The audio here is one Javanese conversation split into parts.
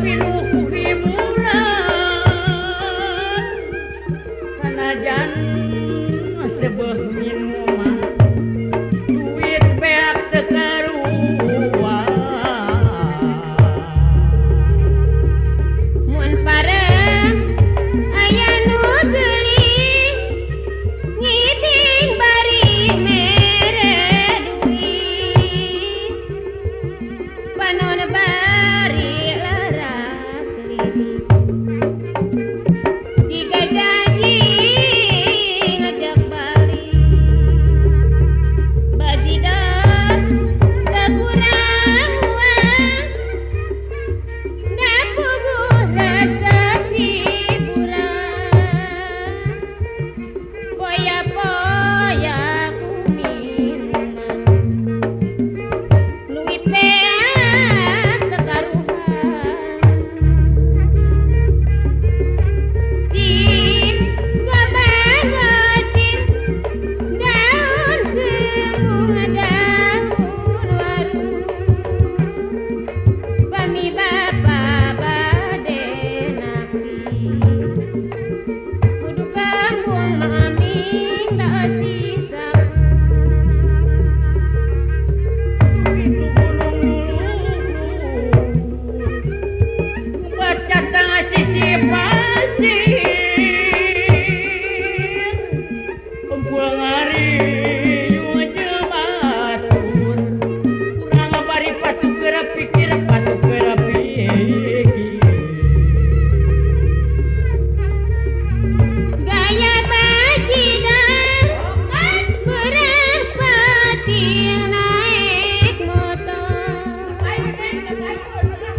Thank you.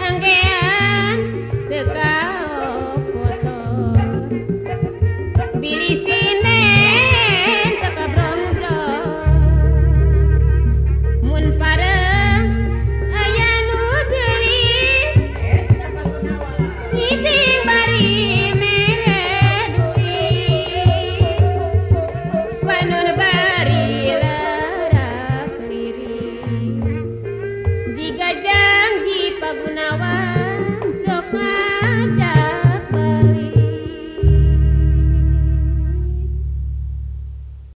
Angkean tetap